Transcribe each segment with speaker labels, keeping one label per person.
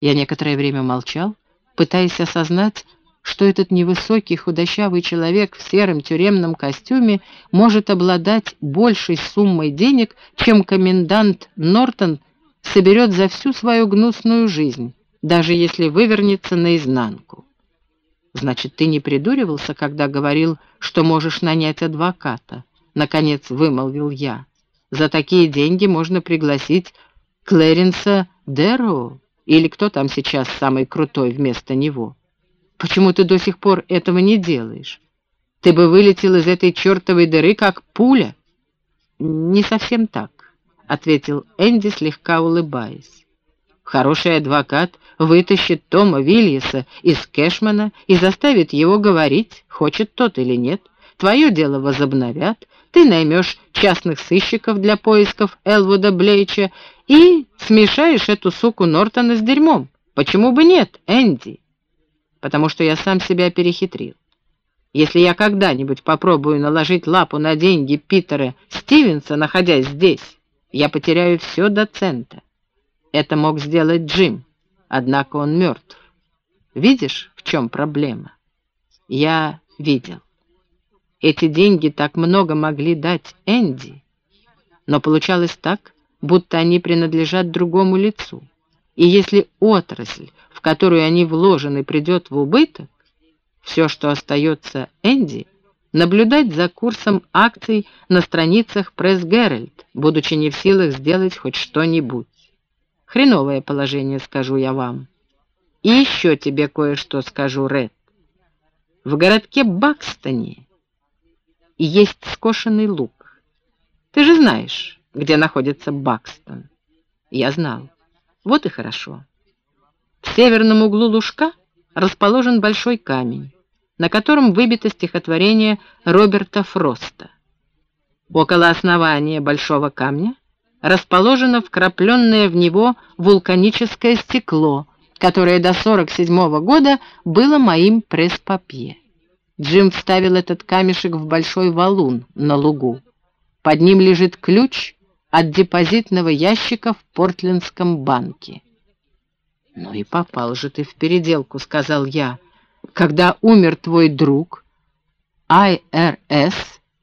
Speaker 1: Я некоторое время молчал, пытаясь осознать, что этот невысокий худощавый человек в сером тюремном костюме может обладать большей суммой денег, чем комендант Нортон соберет за всю свою гнусную жизнь, даже если вывернется наизнанку. «Значит, ты не придуривался, когда говорил, что можешь нанять адвоката?» — наконец вымолвил я. «За такие деньги можно пригласить Клэренса Дэрроу, или кто там сейчас самый крутой вместо него?» Почему ты до сих пор этого не делаешь? Ты бы вылетел из этой чертовой дыры, как пуля. Не совсем так, — ответил Энди, слегка улыбаясь. Хороший адвокат вытащит Тома Вильяса из Кэшмана и заставит его говорить, хочет тот или нет. Твое дело возобновят, ты наймешь частных сыщиков для поисков Элвуда Блейча и смешаешь эту суку Нортона с дерьмом. Почему бы нет, Энди? потому что я сам себя перехитрил. Если я когда-нибудь попробую наложить лапу на деньги Питера Стивенса, находясь здесь, я потеряю все до цента. Это мог сделать Джим, однако он мертв. Видишь, в чем проблема? Я видел. Эти деньги так много могли дать Энди, но получалось так, будто они принадлежат другому лицу. И если отрасль, в которую они вложены, придет в убыток, все, что остается Энди, наблюдать за курсом акций на страницах Пресс Геральт, будучи не в силах сделать хоть что-нибудь. Хреновое положение, скажу я вам. И еще тебе кое-что скажу, Ред. В городке Бакстоне есть скошенный лук. Ты же знаешь, где находится Бакстон. Я знал. Вот и хорошо. В северном углу лужка расположен большой камень, на котором выбито стихотворение Роберта Фроста. Около основания большого камня расположено вкрапленное в него вулканическое стекло, которое до 47 -го года было моим пресс-папье. Джим вставил этот камешек в большой валун на лугу. Под ним лежит ключ от депозитного ящика в Портлендском банке. «Ну и попал же ты в переделку», — сказал я. «Когда умер твой друг, IRS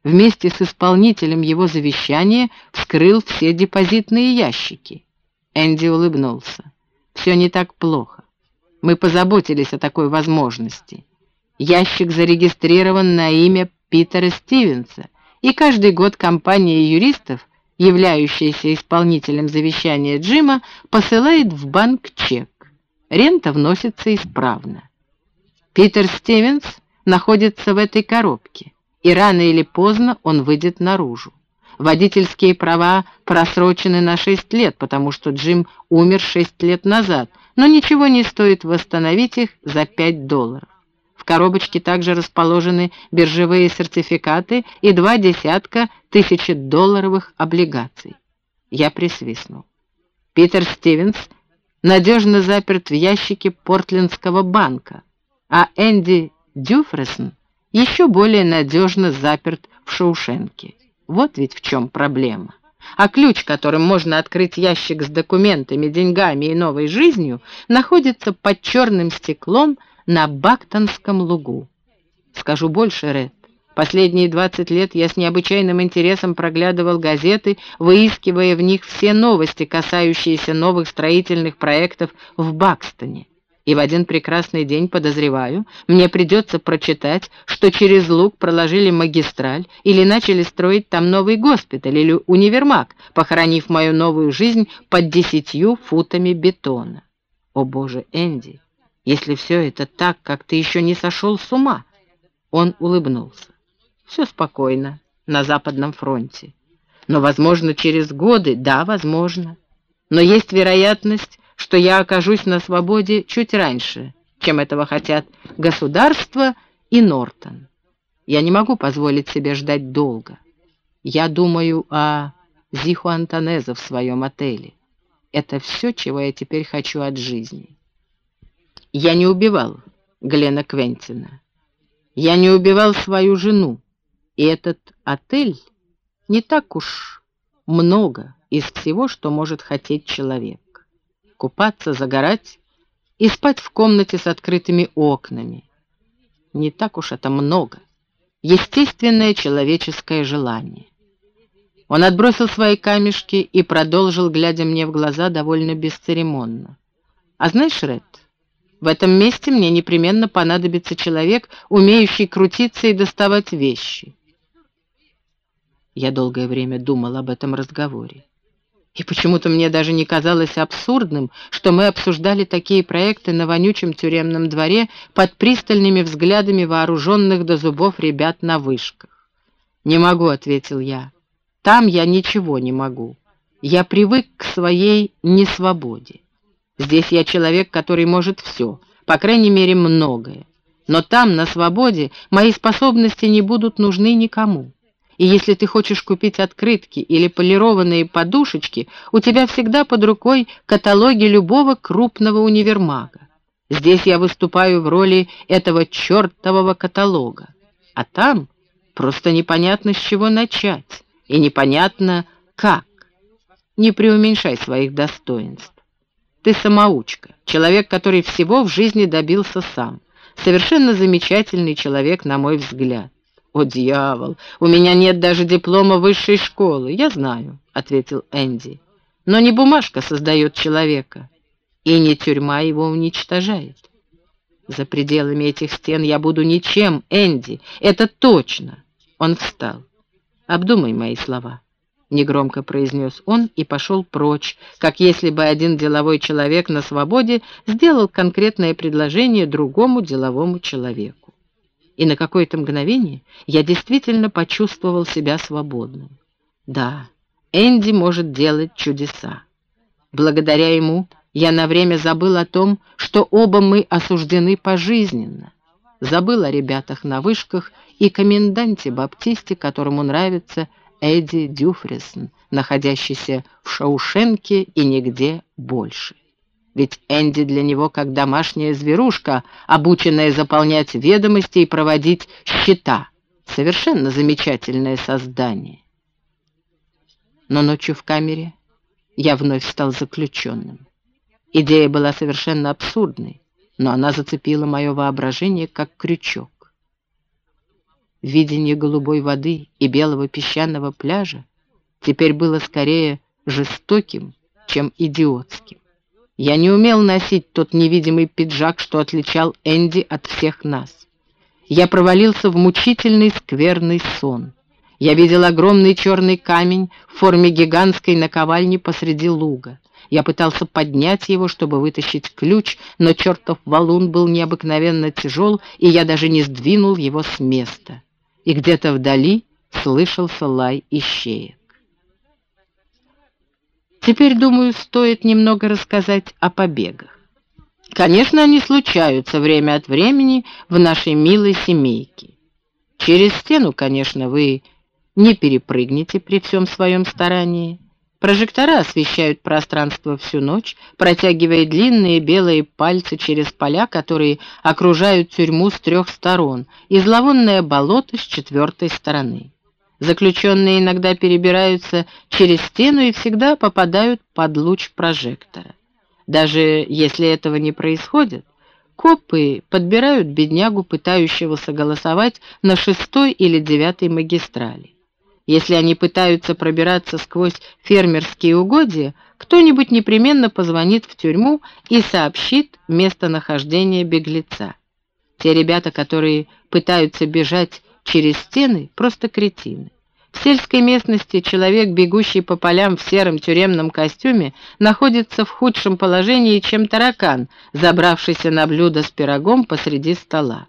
Speaker 1: вместе с исполнителем его завещания вскрыл все депозитные ящики». Энди улыбнулся. «Все не так плохо. Мы позаботились о такой возможности. Ящик зарегистрирован на имя Питера Стивенса, и каждый год компания юристов являющаяся исполнителем завещания Джима, посылает в банк чек. Рента вносится исправно. Питер Стивенс находится в этой коробке, и рано или поздно он выйдет наружу. Водительские права просрочены на 6 лет, потому что Джим умер 6 лет назад, но ничего не стоит восстановить их за 5 долларов коробочке также расположены биржевые сертификаты и два десятка тысячедолларовых облигаций. Я присвистнул. Питер Стивенс надежно заперт в ящике Портлендского банка, а Энди Дюфресон еще более надежно заперт в Шоушенке. Вот ведь в чем проблема. А ключ, которым можно открыть ящик с документами, деньгами и новой жизнью, находится под черным стеклом на Бактонском лугу. Скажу больше, Ред. Последние 20 лет я с необычайным интересом проглядывал газеты, выискивая в них все новости, касающиеся новых строительных проектов в Бакстоне. И в один прекрасный день, подозреваю, мне придется прочитать, что через луг проложили магистраль или начали строить там новый госпиталь или универмаг, похоронив мою новую жизнь под десятью футами бетона. О боже, Энди! Если все это так, как ты еще не сошел с ума?» Он улыбнулся. «Все спокойно на Западном фронте. Но, возможно, через годы, да, возможно. Но есть вероятность, что я окажусь на свободе чуть раньше, чем этого хотят государство и Нортон. Я не могу позволить себе ждать долго. Я думаю о Зиху Антонезе в своем отеле. Это все, чего я теперь хочу от жизни». Я не убивал Глена Квентина. Я не убивал свою жену. И этот отель не так уж много из всего, что может хотеть человек. Купаться, загорать, и спать в комнате с открытыми окнами. Не так уж это много. Естественное человеческое желание. Он отбросил свои камешки и продолжил, глядя мне в глаза, довольно бесцеремонно. «А знаешь, Ред, в этом месте мне непременно понадобится человек, умеющий крутиться и доставать вещи». Я долгое время думал об этом разговоре. И почему-то мне даже не казалось абсурдным, что мы обсуждали такие проекты на вонючем тюремном дворе под пристальными взглядами вооруженных до зубов ребят на вышках. «Не могу», — ответил я. «Там я ничего не могу. Я привык к своей несвободе. Здесь я человек, который может все, по крайней мере, многое. Но там, на свободе, мои способности не будут нужны никому». И если ты хочешь купить открытки или полированные подушечки, у тебя всегда под рукой каталоги любого крупного универмага. Здесь я выступаю в роли этого чертового каталога. А там просто непонятно, с чего начать, и непонятно, как. Не преуменьшай своих достоинств. Ты самоучка, человек, который всего в жизни добился сам. Совершенно замечательный человек, на мой взгляд. «О, дьявол! У меня нет даже диплома высшей школы, я знаю», — ответил Энди. «Но не бумажка создает человека, и не тюрьма его уничтожает. За пределами этих стен я буду ничем, Энди, это точно!» Он встал. «Обдумай мои слова», — негромко произнес он и пошел прочь, как если бы один деловой человек на свободе сделал конкретное предложение другому деловому человеку и на какое-то мгновение я действительно почувствовал себя свободным. Да, Энди может делать чудеса. Благодаря ему я на время забыл о том, что оба мы осуждены пожизненно. Забыл о ребятах на вышках и коменданте Баптисте, которому нравится Эдди Дюфрисон, находящийся в Шаушенке и нигде больше ведь Энди для него как домашняя зверушка, обученная заполнять ведомости и проводить счета. Совершенно замечательное создание. Но ночью в камере я вновь стал заключенным. Идея была совершенно абсурдной, но она зацепила мое воображение как крючок. Видение голубой воды и белого песчаного пляжа теперь было скорее жестоким, чем идиотским. Я не умел носить тот невидимый пиджак, что отличал Энди от всех нас. Я провалился в мучительный скверный сон. Я видел огромный черный камень в форме гигантской наковальни посреди луга. Я пытался поднять его, чтобы вытащить ключ, но чертов валун был необыкновенно тяжел, и я даже не сдвинул его с места. И где-то вдали слышался лай ищеек. Теперь, думаю, стоит немного рассказать о побегах. Конечно, они случаются время от времени в нашей милой семейке. Через стену, конечно, вы не перепрыгнете при всем своем старании. Прожектора освещают пространство всю ночь, протягивая длинные белые пальцы через поля, которые окружают тюрьму с трех сторон, и зловонное болото с четвертой стороны. Заключенные иногда перебираются через стену и всегда попадают под луч прожектора. Даже если этого не происходит, копы подбирают беднягу, пытающегося голосовать на шестой или девятой магистрали. Если они пытаются пробираться сквозь фермерские угодья, кто-нибудь непременно позвонит в тюрьму и сообщит местонахождение беглеца. Те ребята, которые пытаются бежать через стены просто кретины. В сельской местности человек, бегущий по полям в сером тюремном костюме, находится в худшем положении, чем таракан, забравшийся на блюдо с пирогом посреди стола.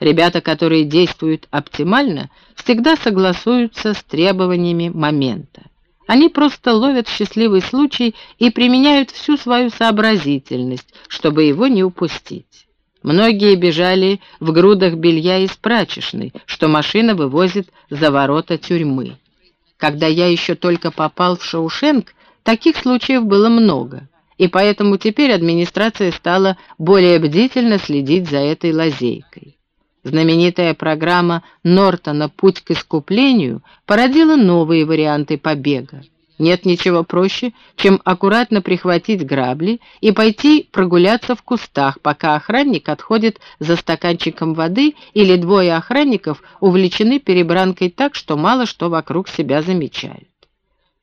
Speaker 1: Ребята, которые действуют оптимально, всегда согласуются с требованиями момента. Они просто ловят счастливый случай и применяют всю свою сообразительность, чтобы его не упустить. Многие бежали в грудах белья из прачечной, что машина вывозит за ворота тюрьмы. Когда я еще только попал в Шаушенк, таких случаев было много, и поэтому теперь администрация стала более бдительно следить за этой лазейкой. Знаменитая программа Нортона «Путь к искуплению» породила новые варианты побега. Нет ничего проще, чем аккуратно прихватить грабли и пойти прогуляться в кустах, пока охранник отходит за стаканчиком воды или двое охранников увлечены перебранкой так, что мало что вокруг себя замечают.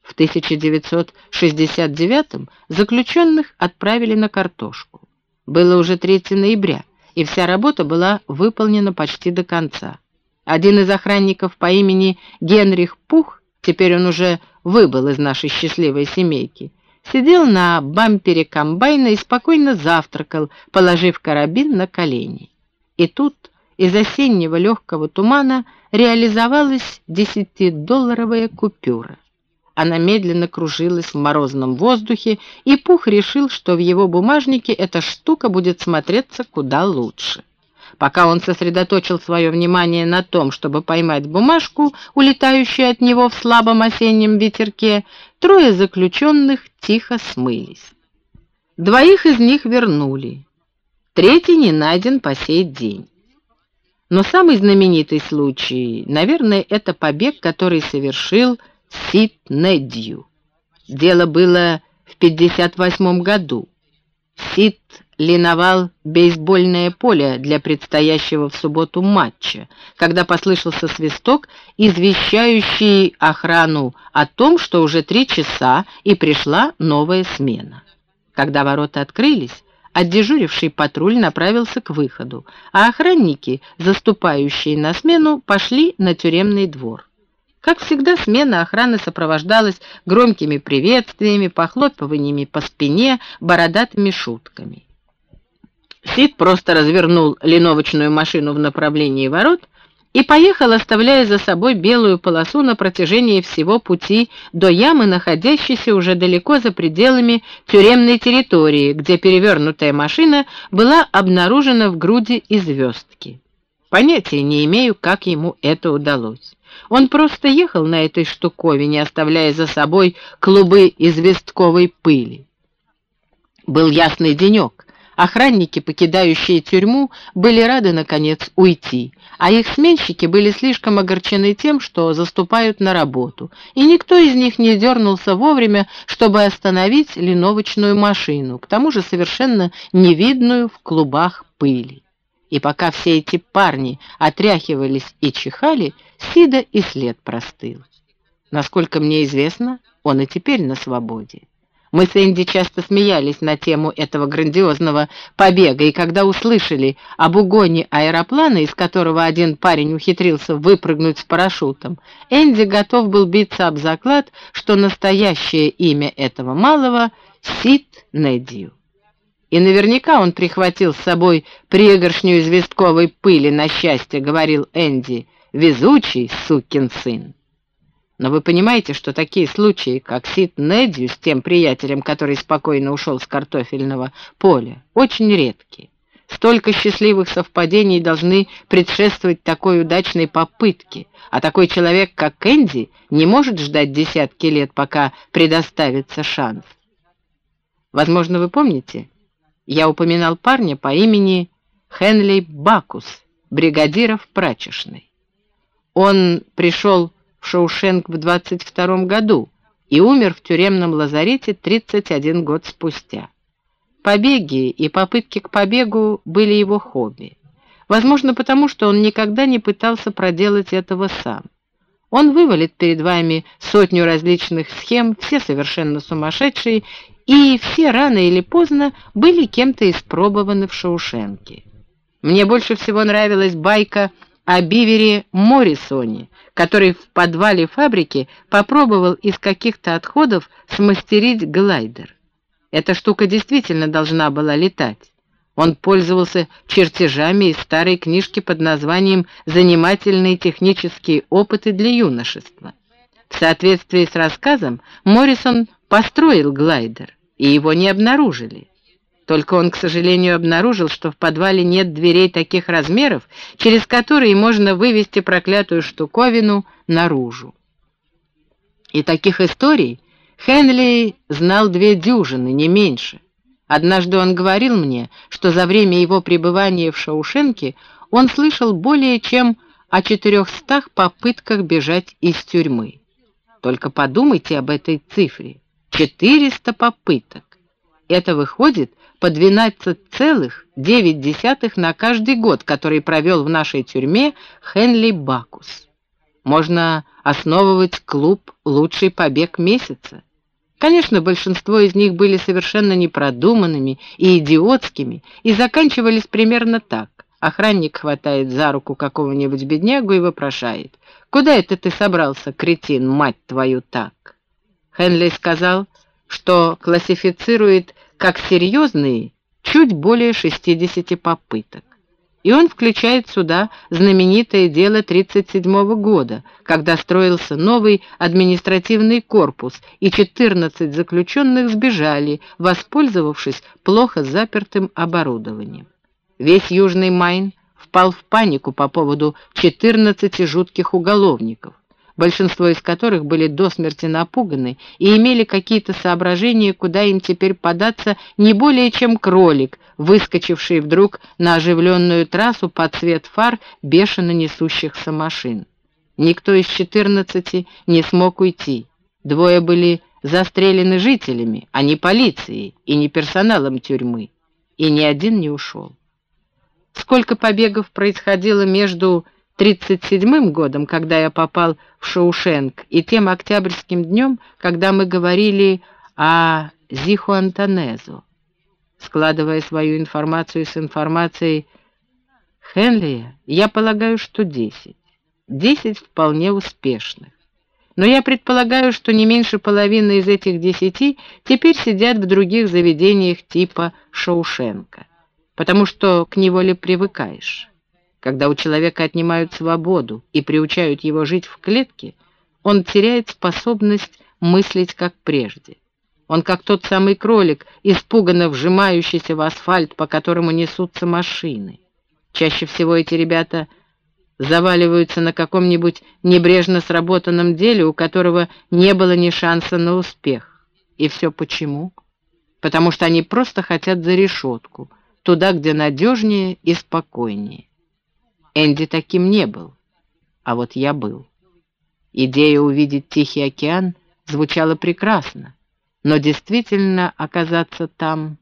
Speaker 1: В 1969 заключенных отправили на картошку. Было уже 3 ноября, и вся работа была выполнена почти до конца. Один из охранников по имени Генрих Пух, теперь он уже выбыл из нашей счастливой семейки, сидел на бампере комбайна и спокойно завтракал, положив карабин на колени. И тут из осеннего легкого тумана реализовалась десятидолларовая купюра. Она медленно кружилась в морозном воздухе, и Пух решил, что в его бумажнике эта штука будет смотреться куда лучше. Пока он сосредоточил свое внимание на том, чтобы поймать бумажку, улетающую от него в слабом осеннем ветерке, трое заключенных тихо смылись. Двоих из них вернули. Третий не найден по сей день. Но самый знаменитый случай, наверное, это побег, который совершил Сид Недью. Дело было в 58 году. Сид линовал бейсбольное поле для предстоящего в субботу матча, когда послышался свисток, извещающий охрану о том, что уже три часа и пришла новая смена. Когда ворота открылись, отдежуривший патруль направился к выходу, а охранники, заступающие на смену, пошли на тюремный двор. Как всегда, смена охраны сопровождалась громкими приветствиями, похлопываниями по спине, бородатыми шутками. Сид просто развернул линовочную машину в направлении ворот и поехал, оставляя за собой белую полосу на протяжении всего пути до ямы, находящейся уже далеко за пределами тюремной территории, где перевернутая машина была обнаружена в груди и звездки. Понятия не имею, как ему это удалось. Он просто ехал на этой штуковине, оставляя за собой клубы известковой пыли. Был ясный денек, Охранники, покидающие тюрьму, были рады, наконец, уйти, а их сменщики были слишком огорчены тем, что заступают на работу, и никто из них не дернулся вовремя, чтобы остановить линовочную машину, к тому же совершенно невидную в клубах пыли. И пока все эти парни отряхивались и чихали, Сида и след простыл. Насколько мне известно, он и теперь на свободе. Мы с Энди часто смеялись на тему этого грандиозного побега, и когда услышали об угоне аэроплана, из которого один парень ухитрился выпрыгнуть с парашютом, Энди готов был биться об заклад, что настоящее имя этого малого — Сид Недью. И наверняка он прихватил с собой пригоршню известковой пыли на счастье, говорил Энди, везучий сукин сын. Но вы понимаете, что такие случаи, как Сид Недью с тем приятелем, который спокойно ушел с картофельного поля, очень редкие. Столько счастливых совпадений должны предшествовать такой удачной попытке, а такой человек, как Кэнди, не может ждать десятки лет, пока предоставится шанс. Возможно, вы помните, я упоминал парня по имени Хенли Бакус, бригадира в прачечной. Он пришел в Шоушенк в 22 году и умер в тюремном лазарете 31 год спустя. Побеги и попытки к побегу были его хобби. Возможно, потому что он никогда не пытался проделать этого сам. Он вывалит перед вами сотню различных схем, все совершенно сумасшедшие, и все рано или поздно были кем-то испробованы в Шоушенке. Мне больше всего нравилась байка о Бивере Моррисоне, который в подвале фабрики попробовал из каких-то отходов смастерить глайдер. Эта штука действительно должна была летать. Он пользовался чертежами из старой книжки под названием «Занимательные технические опыты для юношества». В соответствии с рассказом Моррисон построил глайдер, и его не обнаружили. Только он, к сожалению, обнаружил, что в подвале нет дверей таких размеров, через которые можно вывести проклятую штуковину наружу. И таких историй Хенли знал две дюжины, не меньше. Однажды он говорил мне, что за время его пребывания в Шаушенке он слышал более чем о четырехстах попытках бежать из тюрьмы. Только подумайте об этой цифре. 400 попыток. Это выходит по 12,9 на каждый год, который провел в нашей тюрьме Хенли Бакус. Можно основывать клуб «Лучший побег месяца». Конечно, большинство из них были совершенно непродуманными и идиотскими и заканчивались примерно так. Охранник хватает за руку какого-нибудь беднягу и вопрошает. «Куда это ты собрался, кретин, мать твою, так?» Хенли сказал, что классифицирует как серьезные чуть более 60 попыток. И он включает сюда знаменитое дело 1937 года, когда строился новый административный корпус, и 14 заключенных сбежали, воспользовавшись плохо запертым оборудованием. Весь Южный Майн впал в панику по поводу 14 жутких уголовников, большинство из которых были до смерти напуганы и имели какие-то соображения, куда им теперь податься не более чем кролик, выскочивший вдруг на оживленную трассу под цвет фар бешено несущихся машин. Никто из четырнадцати не смог уйти. Двое были застрелены жителями, а не полицией и не персоналом тюрьмы, и ни один не ушел. Сколько побегов происходило между 37-м годом, когда я попал в Шоушенк, и тем октябрьским днем, когда мы говорили о Зиху Антонезу. Складывая свою информацию с информацией Хенлия, я полагаю, что 10. 10 вполне успешных. Но я предполагаю, что не меньше половины из этих десяти теперь сидят в других заведениях типа Шоушенка, потому что к неволе привыкаешь. Когда у человека отнимают свободу и приучают его жить в клетке, он теряет способность мыслить как прежде. Он как тот самый кролик, испуганно вжимающийся в асфальт, по которому несутся машины. Чаще всего эти ребята заваливаются на каком-нибудь небрежно сработанном деле, у которого не было ни шанса на успех. И все почему? Потому что они просто хотят за решетку, туда, где надежнее и спокойнее. Энди таким не был, а вот я был. Идея увидеть Тихий океан звучала прекрасно, но действительно оказаться там,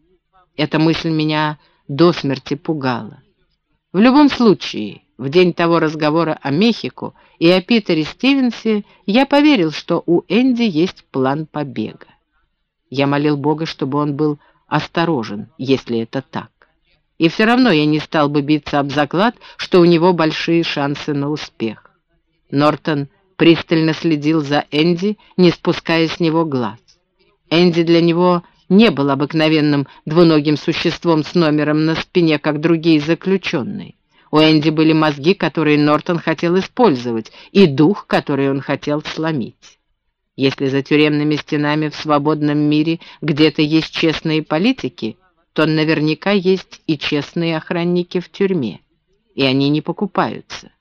Speaker 1: эта мысль меня до смерти пугала. В любом случае, в день того разговора о Мехико и о Питере Стивенсе я поверил, что у Энди есть план побега. Я молил Бога, чтобы он был осторожен, если это так. И все равно я не стал бы биться об заклад, что у него большие шансы на успех. Нортон пристально следил за Энди, не спуская с него глаз. Энди для него не был обыкновенным двуногим существом с номером на спине, как другие заключенные. У Энди были мозги, которые Нортон хотел использовать, и дух, который он хотел сломить. Если за тюремными стенами в свободном мире где-то есть честные политики — то наверняка есть и честные охранники в тюрьме, и они не покупаются.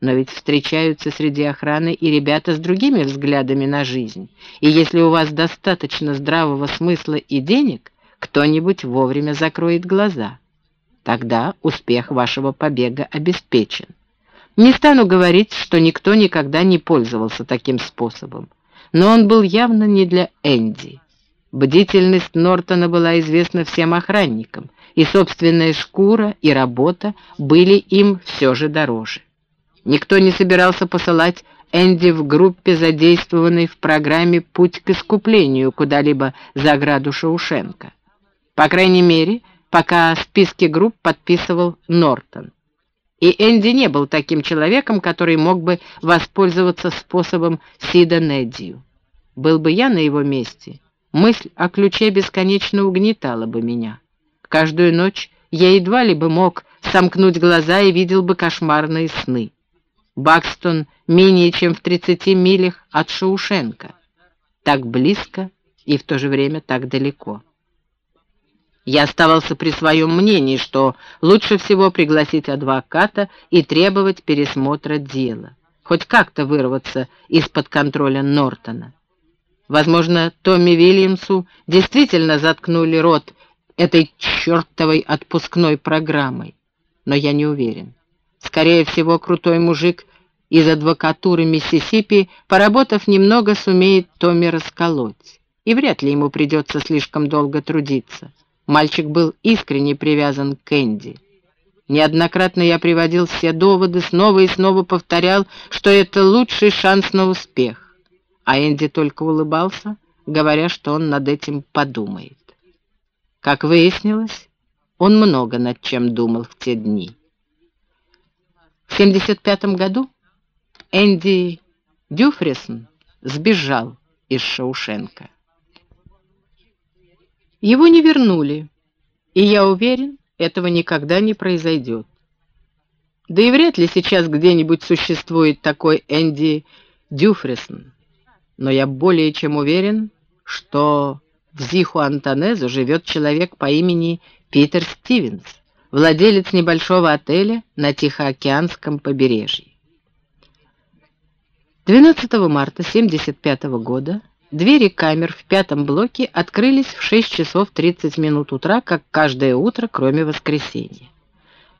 Speaker 1: Но ведь встречаются среди охраны и ребята с другими взглядами на жизнь, и если у вас достаточно здравого смысла и денег, кто-нибудь вовремя закроет глаза. Тогда успех вашего побега обеспечен. Не стану говорить, что никто никогда не пользовался таким способом, но он был явно не для Энди. Бдительность Нортона была известна всем охранникам, и собственная шкура и работа были им все же дороже. Никто не собирался посылать Энди в группе, задействованной в программе «Путь к искуплению» куда-либо за ограду Шаушенко. По крайней мере, пока списки групп подписывал Нортон. И Энди не был таким человеком, который мог бы воспользоваться способом Сида Неддию. Был бы я на его месте, Мысль о ключе бесконечно угнетала бы меня. Каждую ночь я едва ли бы мог сомкнуть глаза и видел бы кошмарные сны. Бакстон менее чем в 30 милях от Шаушенка. Так близко и в то же время так далеко. Я оставался при своем мнении, что лучше всего пригласить адвоката и требовать пересмотра дела, хоть как-то вырваться из-под контроля Нортона. Возможно, Томми Вильямсу действительно заткнули рот этой чертовой отпускной программой. Но я не уверен. Скорее всего, крутой мужик из адвокатуры Миссисипи, поработав немного, сумеет Томми расколоть. И вряд ли ему придется слишком долго трудиться. Мальчик был искренне привязан к Энди. Неоднократно я приводил все доводы, снова и снова повторял, что это лучший шанс на успех. А Энди только улыбался, говоря, что он над этим подумает. Как выяснилось, он много над чем думал в те дни. В 1975 году Энди Дюфрисон сбежал из Шаушенка. Его не вернули, и я уверен, этого никогда не произойдет. Да и вряд ли сейчас где-нибудь существует такой Энди Дюфрисон. Но я более чем уверен, что в Зиху Антонезу живет человек по имени Питер Стивенс, владелец небольшого отеля на Тихоокеанском побережье. 12 марта 1975 года Двери камер в пятом блоке открылись в 6 часов 30 минут утра, как каждое утро, кроме воскресенья.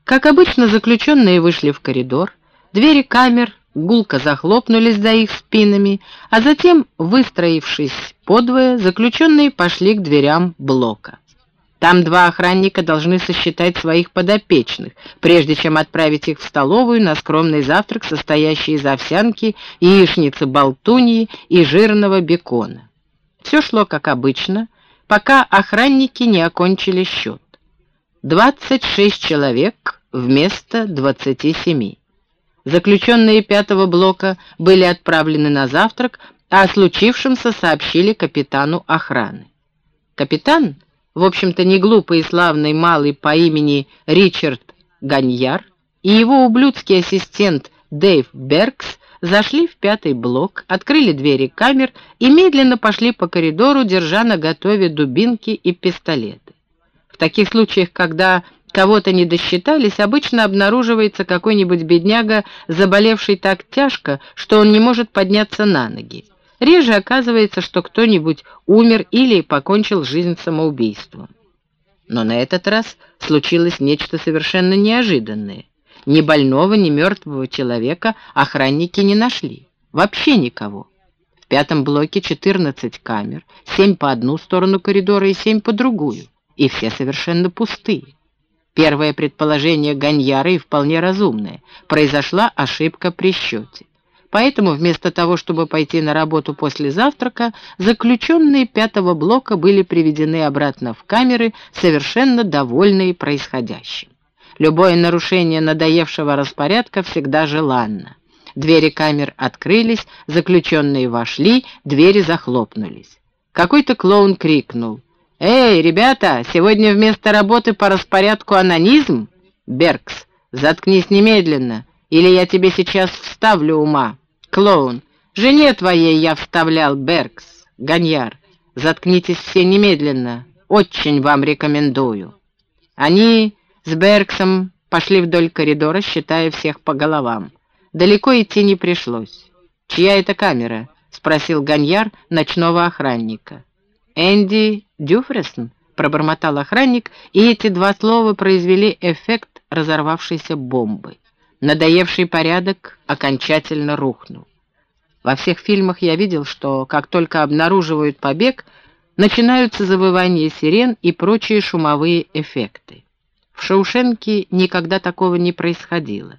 Speaker 1: Как обычно, заключенные вышли в коридор, двери камер гулко захлопнулись за их спинами, а затем, выстроившись подвое, заключенные пошли к дверям блока. Там два охранника должны сосчитать своих подопечных, прежде чем отправить их в столовую на скромный завтрак, состоящий из овсянки, яичницы болтуньи и жирного бекона. Все шло как обычно, пока охранники не окончили счет. 26 человек вместо 27. Заключенные пятого блока были отправлены на завтрак, а о случившемся сообщили капитану охраны. Капитан — в общем-то не глупый и славный малый по имени Ричард Ганьяр и его ублюдский ассистент Дэйв Беркс зашли в пятый блок, открыли двери камер и медленно пошли по коридору, держа на готове дубинки и пистолеты. В таких случаях, когда кого-то не досчитались, обычно обнаруживается какой-нибудь бедняга, заболевший так тяжко, что он не может подняться на ноги. Реже оказывается, что кто-нибудь умер или покончил жизнь самоубийством. Но на этот раз случилось нечто совершенно неожиданное. Ни больного, ни мертвого человека охранники не нашли. Вообще никого. В пятом блоке 14 камер, 7 по одну сторону коридора и 7 по другую. И все совершенно пустые. Первое предположение Ганьяра и вполне разумное. Произошла ошибка при счете. Поэтому вместо того, чтобы пойти на работу после завтрака, заключенные пятого блока были приведены обратно в камеры, совершенно довольные происходящим. Любое нарушение надоевшего распорядка всегда желанно. Двери камер открылись, заключенные вошли, двери захлопнулись. Какой-то клоун крикнул. «Эй, ребята, сегодня вместо работы по распорядку анонизм?» «Беркс, заткнись немедленно, или я тебе сейчас вставлю ума». Клоун. Жене твоей я вставлял, Беркс. Ганьяр. Заткнитесь все немедленно. Очень вам рекомендую. Они с Берксом пошли вдоль коридора, считая всех по головам. Далеко идти не пришлось. «Чья это камера?» — спросил Ганьяр ночного охранника. «Энди Дюфресон», — пробормотал охранник, и эти два слова произвели эффект разорвавшейся бомбы. Надоевший порядок окончательно рухнул. Во всех фильмах я видел, что как только обнаруживают побег, начинаются завывания сирен и прочие шумовые эффекты. В Шаушенке никогда такого не происходило.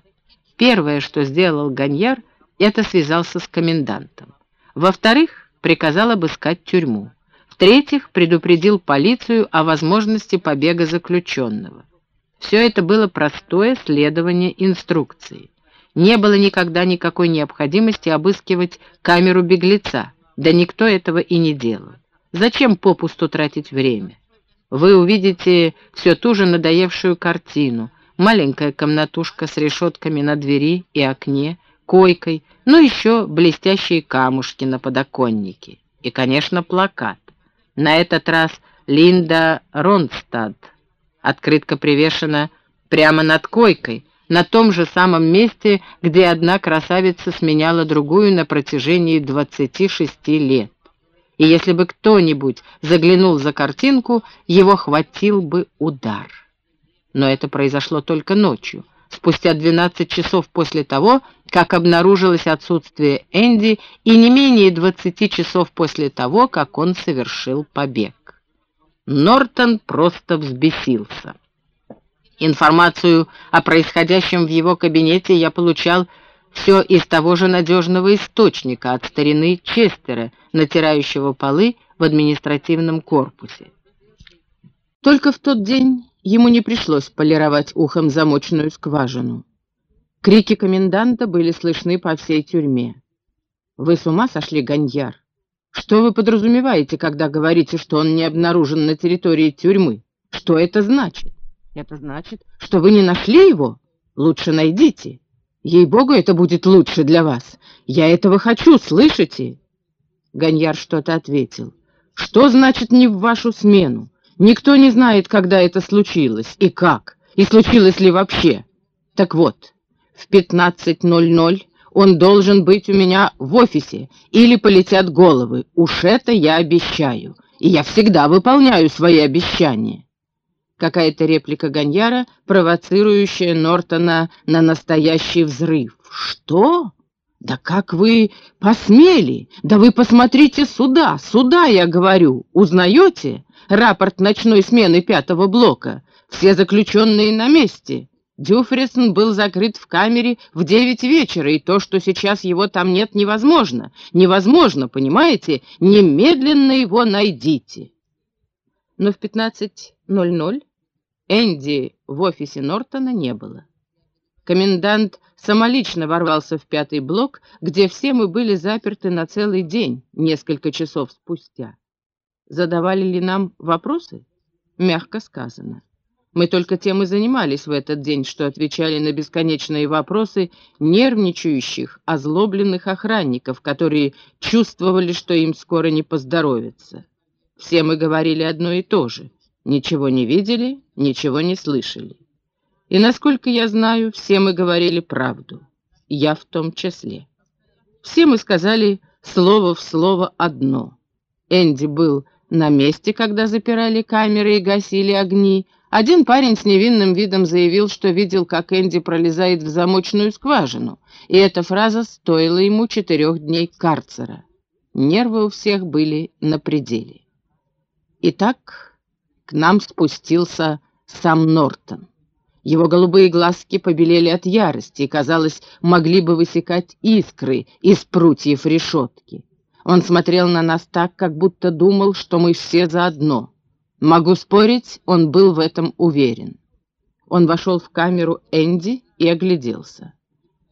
Speaker 1: Первое, что сделал Ганьяр, это связался с комендантом. Во-вторых, приказал обыскать тюрьму. В-третьих, предупредил полицию о возможности побега заключенного. Все это было простое следование инструкции. Не было никогда никакой необходимости обыскивать камеру беглеца, да никто этого и не делал. Зачем попусту тратить время? Вы увидите все ту же надоевшую картину. Маленькая комнатушка с решетками на двери и окне, койкой, ну еще блестящие камушки на подоконнике. И, конечно, плакат. На этот раз Линда Ронстад Открытка привешена прямо над койкой, на том же самом месте, где одна красавица сменяла другую на протяжении 26 лет. И если бы кто-нибудь заглянул за картинку, его хватил бы удар. Но это произошло только ночью. Спустя 12 часов после того, как обнаружилось отсутствие Энди, и не менее 20 часов после того, как он совершил побег. Нортон просто взбесился. Информацию о происходящем в его кабинете я получал все из того же надежного источника от старины Честера, натирающего полы в административном корпусе. Только в тот день ему не пришлось полировать ухом замочную скважину. Крики коменданта были слышны по всей тюрьме. «Вы с ума сошли, Ганьяр? Что вы подразумеваете, когда говорите, что он не обнаружен на территории тюрьмы? Что это значит? Это значит, что вы не нашли его? Лучше найдите. Ей-богу, это будет лучше для вас. Я этого хочу, слышите?» Ганьяр что-то ответил. «Что значит не в вашу смену? Никто не знает, когда это случилось и как, и случилось ли вообще. Так вот, в 15.00 он должен быть у меня в офисе, или полетят головы. Уж это я обещаю, и я всегда выполняю свои обещания. Какая-то реплика Ганьяра, провоцирующая Нортона на настоящий взрыв. «Что? Да как вы посмели? Да вы посмотрите сюда, сюда, я говорю. Узнаете? Рапорт ночной смены пятого блока. Все заключенные на месте. Дюфрисон был закрыт в камере в девять вечера, и то, что сейчас его там нет, невозможно. Невозможно, понимаете? Немедленно его найдите. Но в 15.00 Энди в офисе Нортона не было. Комендант самолично ворвался в пятый блок, где все мы были заперты на целый день, несколько часов спустя. Задавали ли нам вопросы? Мягко сказано. Мы только тем и занимались в этот день, что отвечали на бесконечные вопросы нервничающих, озлобленных охранников, которые чувствовали, что им скоро не поздоровится. Все мы говорили одно и то же — Ничего не видели, ничего не слышали. И, насколько я знаю, все мы говорили правду. Я в том числе. Все мы сказали слово в слово одно. Энди был на месте, когда запирали камеры и гасили огни. Один парень с невинным видом заявил, что видел, как Энди пролезает в замочную скважину, и эта фраза стоила ему четырех дней карцера. Нервы у всех были на пределе. Итак, к нам спустился сам Нортон. Его голубые глазки побелели от ярости и, казалось, могли бы высекать искры из прутьев решетки. Он смотрел на нас так, как будто думал, что мы все заодно. Могу спорить, он был в этом уверен. Он вошел в камеру Энди и огляделся.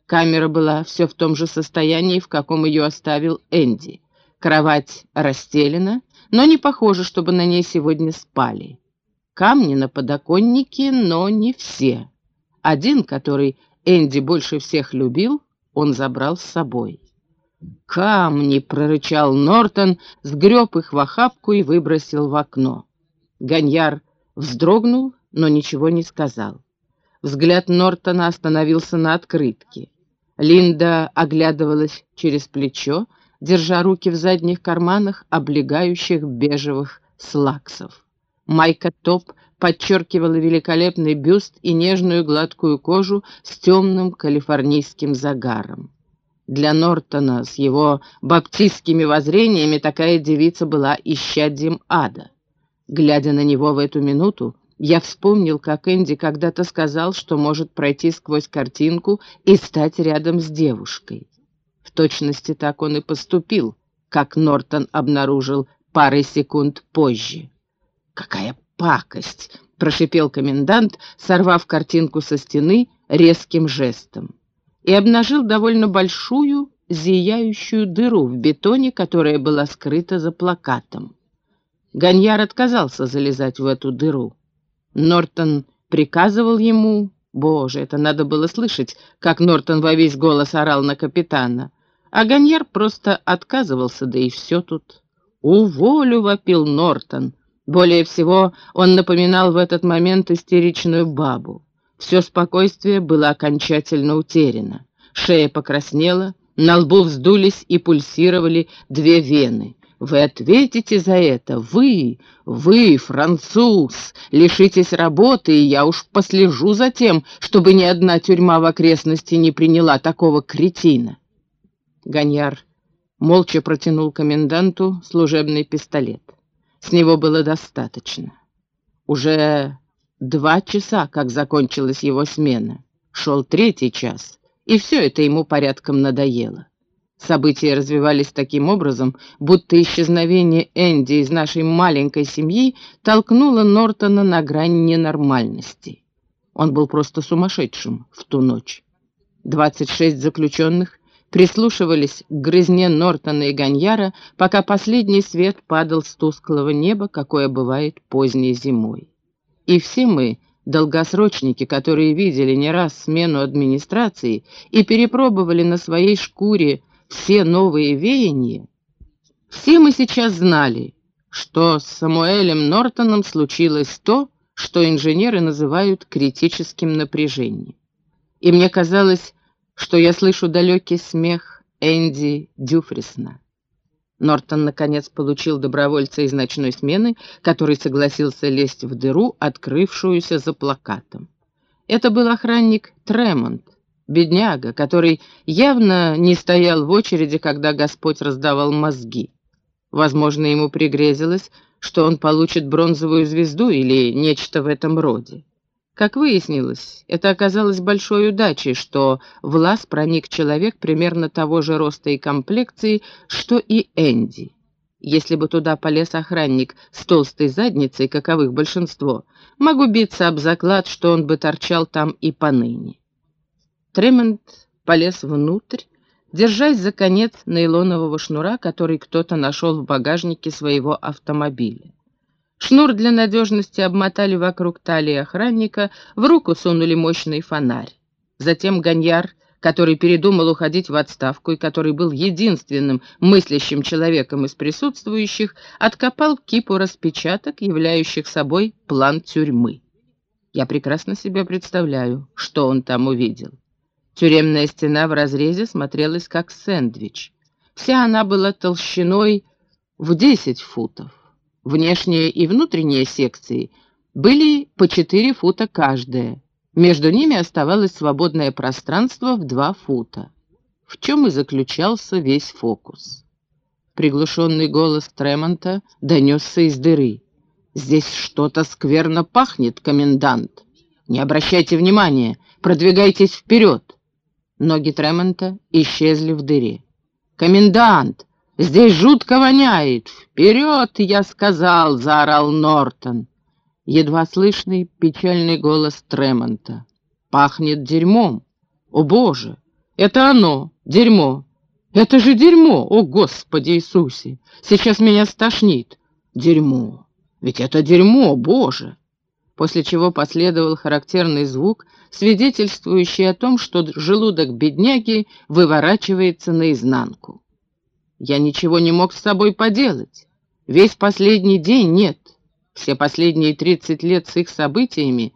Speaker 1: Камера была все в том же состоянии, в каком ее оставил Энди. Кровать расстелена, но не похоже, чтобы на ней сегодня спали. Камни на подоконнике, но не все. Один, который Энди больше всех любил, он забрал с собой. «Камни!» — прорычал Нортон, сгреб их в охапку и выбросил в окно. Ганьяр вздрогнул, но ничего не сказал. Взгляд Нортона остановился на открытке. Линда оглядывалась через плечо, держа руки в задних карманах облегающих бежевых слаксов. Майка топ подчеркивала великолепный бюст и нежную гладкую кожу с темным калифорнийским загаром. Для Нортона с его баптистскими воззрениями такая девица была исчадьем ада. Глядя на него в эту минуту, я вспомнил, как Энди когда-то сказал, что может пройти сквозь картинку и стать рядом с девушкой. В точности так он и поступил, как Нортон обнаружил парой секунд позже. «Какая пакость!» — прошипел комендант, сорвав картинку со стены резким жестом. И обнажил довольно большую, зияющую дыру в бетоне, которая была скрыта за плакатом. Ганьяр отказался залезать в эту дыру. Нортон приказывал ему... Боже, это надо было слышать, как Нортон во весь голос орал на капитана. А Ганьяр просто отказывался, да и все тут. «Уволю!» — вопил Нортон. Более всего он напоминал в этот момент истеричную бабу. Все спокойствие было окончательно утеряно. Шея покраснела, на лбу вздулись и пульсировали две вены. Вы ответите за это, вы, вы, француз, лишитесь работы, и я уж послежу за тем, чтобы ни одна тюрьма в окрестности не приняла такого кретина. Ганьяр молча протянул коменданту служебный пистолет. С него было достаточно. Уже два часа, как закончилась его смена. Шел третий час, и все это ему порядком надоело. События развивались таким образом, будто исчезновение Энди из нашей маленькой семьи толкнуло Нортона на грань ненормальности. Он был просто сумасшедшим в ту ночь. 26 заключенных прислушивались к грызне Нортона и Ганьяра, пока последний свет падал с тусклого неба, какое бывает поздней зимой. И все мы, долгосрочники, которые видели не раз смену администрации и перепробовали на своей шкуре все новые веяния, все мы сейчас знали, что с Самуэлем Нортоном случилось то, что инженеры называют критическим напряжением. И мне казалось, что я слышу далекий смех Энди Дюфрисна. Нортон, наконец, получил добровольца из ночной смены, который согласился лезть в дыру, открывшуюся за плакатом. Это был охранник Тремонт, бедняга, который явно не стоял в очереди, когда Господь раздавал мозги. Возможно, ему пригрезилось, что он получит бронзовую звезду или нечто в этом роде. Как выяснилось, это оказалось большой удачей, что в лаз проник человек примерно того же роста и комплекции, что и Энди. Если бы туда полез охранник с толстой задницей, каковых большинство, могу биться об заклад, что он бы торчал там и поныне. Тремонт полез внутрь, держась за конец нейлонового шнура, который кто-то нашел в багажнике своего автомобиля. Шнур для надежности обмотали вокруг талии охранника, в руку сунули мощный фонарь. Затем Ганьяр, который передумал уходить в отставку и который был единственным мыслящим человеком из присутствующих, откопал кипу распечаток, являющих собой план тюрьмы. Я прекрасно себе представляю, что он там увидел. Тюремная стена в разрезе смотрелась как сэндвич. Вся она была толщиной в 10 футов. Внешние и внутренние секции были по 4 фута каждая. Между ними оставалось свободное пространство в 2 фута. В чем и заключался весь фокус. Приглушенный голос Тремонта донесся из дыры. «Здесь что-то скверно пахнет, комендант. Не обращайте внимания, продвигайтесь вперед». Ноги Тремонта исчезли в дыре. «Комендант! Здесь жутко воняет! Вперед, я сказал!» — заорал Нортон. Едва слышный печальный голос Тремонта. «Пахнет дерьмом! О, Боже! Это оно! Дерьмо! Это же дерьмо! О, Господи Иисусе! Сейчас меня стошнит! Дерьмо! Ведь это дерьмо, Боже!» После чего последовал характерный звук — свидетельствующий о том, что желудок бедняги выворачивается наизнанку. Я ничего не мог с собой поделать. Весь последний день нет. Все последние 30 лет с их событиями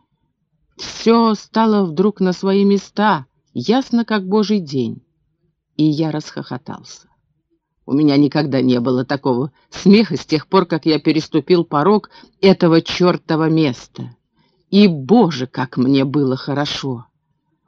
Speaker 1: все стало вдруг на свои места, ясно как божий день. И я расхохотался. У меня никогда не было такого смеха с тех пор, как я переступил порог этого чертова места. И, боже, как мне было хорошо!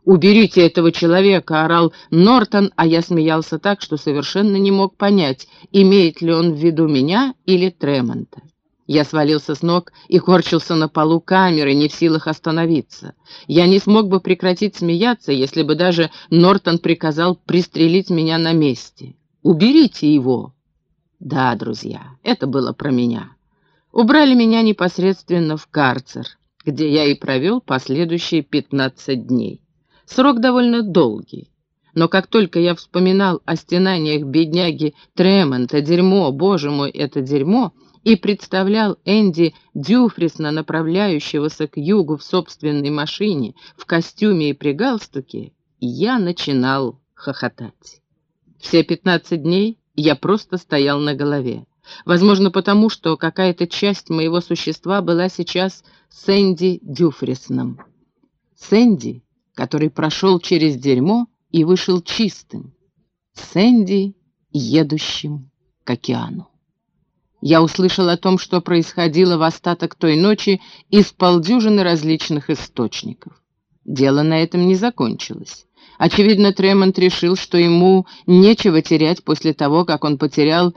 Speaker 1: «Уберите этого человека!» — орал Нортон, а я смеялся так, что совершенно не мог понять, имеет ли он в виду меня или Тремонта. Я свалился с ног и корчился на полу камеры, не в силах остановиться. Я не смог бы прекратить смеяться, если бы даже Нортон приказал пристрелить меня на месте. «Уберите его!» Да, друзья, это было про меня. Убрали меня непосредственно в карцер где я и провел последующие 15 дней. Срок довольно долгий. Но как только я вспоминал о стенаниях бедняги Тремонта, дерьмо, боже мой, это дерьмо, и представлял Энди Дюфрисна, направляющегося к югу в собственной машине, в костюме и при галстуке, я начинал хохотать. Все 15 дней я просто стоял на голове. Возможно, потому что какая-то часть моего существа была сейчас Сэнди Дюфрисном. Сэнди, который прошел через дерьмо и вышел чистым. Сэнди, едущим к океану. Я услышал о том, что происходило в остаток той ночи из полдюжины различных источников. Дело на этом не закончилось. Очевидно, Тремонт решил, что ему нечего терять после того, как он потерял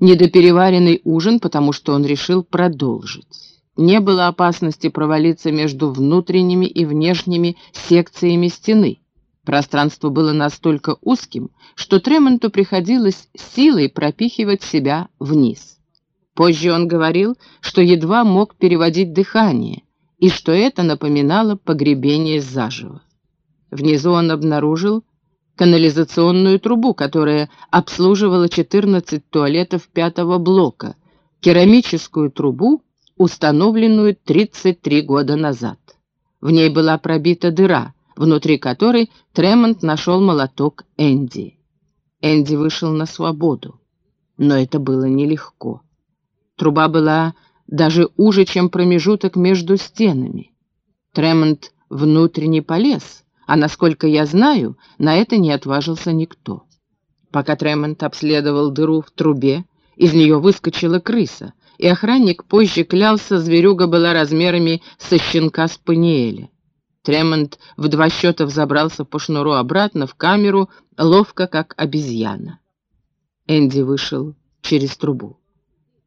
Speaker 1: недопереваренный ужин, потому что он решил продолжить. Не было опасности провалиться между внутренними и внешними секциями стены. Пространство было настолько узким, что Тремонту приходилось силой пропихивать себя вниз. Позже он говорил, что едва мог переводить дыхание, и что это напоминало погребение заживо. Внизу он обнаружил канализационную трубу, которая обслуживала 14 туалетов пятого блока, керамическую трубу, установленную 33 года назад. В ней была пробита дыра, внутри которой Тремонт нашел молоток Энди. Энди вышел на свободу, но это было нелегко. Труба была даже уже, чем промежуток между стенами. Тремонт внутренне полез, а насколько я знаю, на это не отважился никто. Пока Тремонт обследовал дыру в трубе, из нее выскочила крыса, и охранник позже клялся, зверюга была размерами со щенка Спаниеля. Тремонт в два счета взобрался по шнуру обратно в камеру, ловко, как обезьяна. Энди вышел через трубу.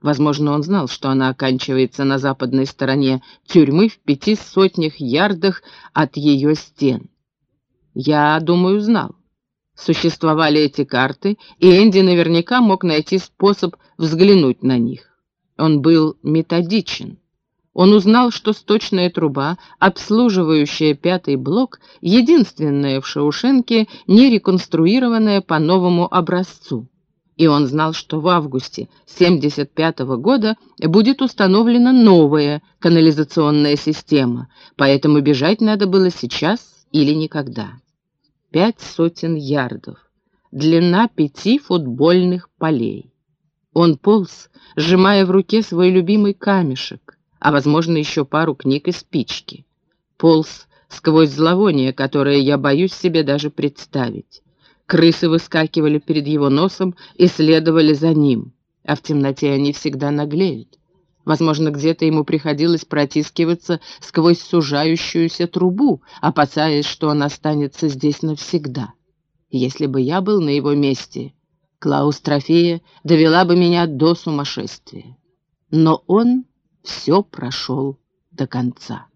Speaker 1: Возможно, он знал, что она оканчивается на западной стороне тюрьмы в пяти сотнях ярдах от ее стен. Я думаю, знал. Существовали эти карты, и Энди наверняка мог найти способ взглянуть на них. Он был методичен. Он узнал, что сточная труба, обслуживающая пятый блок, единственная в Шаушенке, не реконструированная по новому образцу. И он знал, что в августе 1975 -го года будет установлена новая канализационная система, поэтому бежать надо было сейчас или никогда. Пять сотен ярдов, длина пяти футбольных полей. Он полз, сжимая в руке свой любимый камешек, а, возможно, еще пару книг и спички. Полз сквозь зловоние, которое я боюсь себе даже представить. Крысы выскакивали перед его носом и следовали за ним, а в темноте они всегда наглеют. Возможно, где-то ему приходилось протискиваться сквозь сужающуюся трубу, опасаясь, что он останется здесь навсегда. Если бы я был на его месте, клаустрофия довела бы меня до сумасшествия. Но он все прошел до конца.